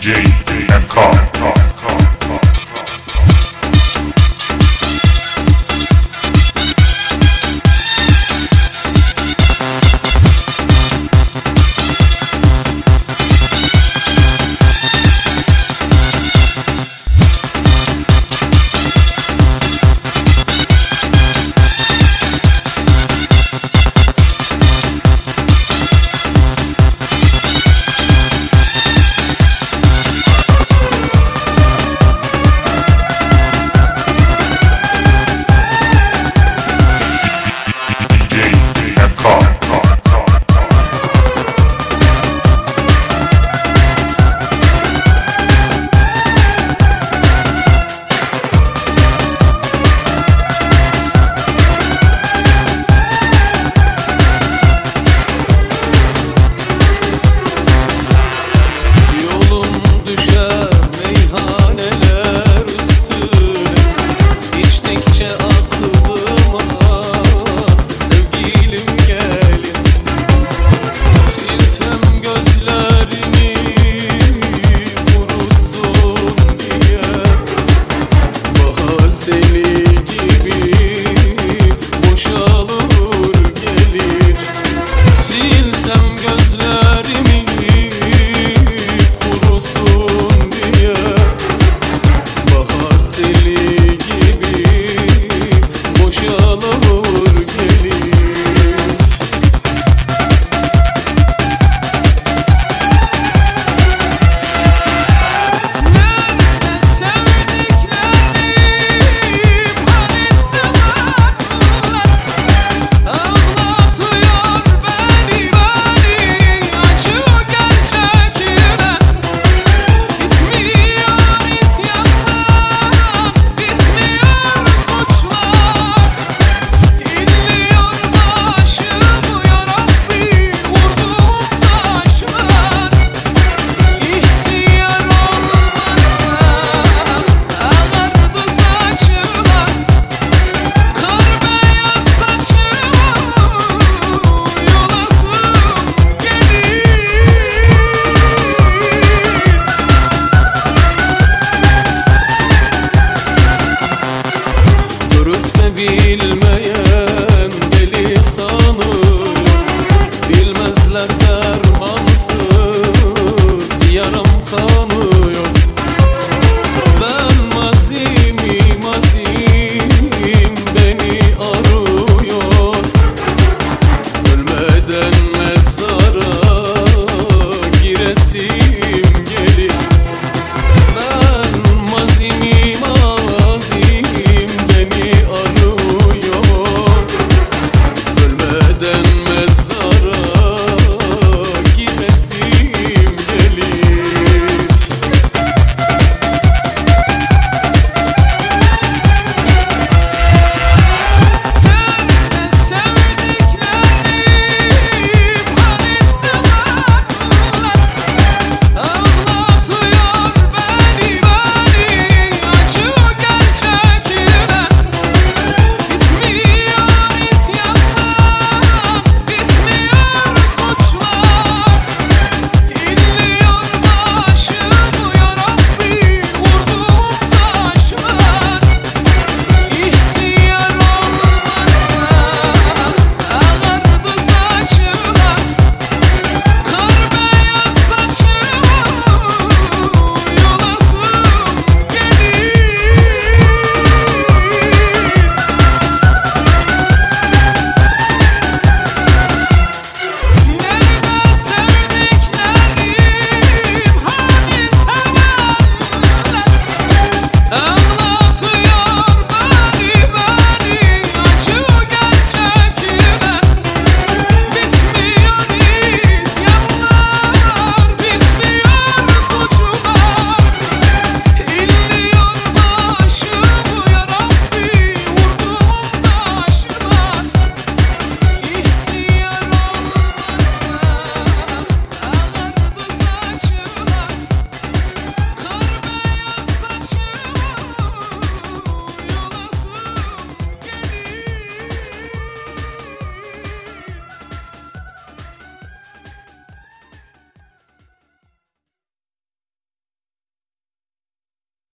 DJ carl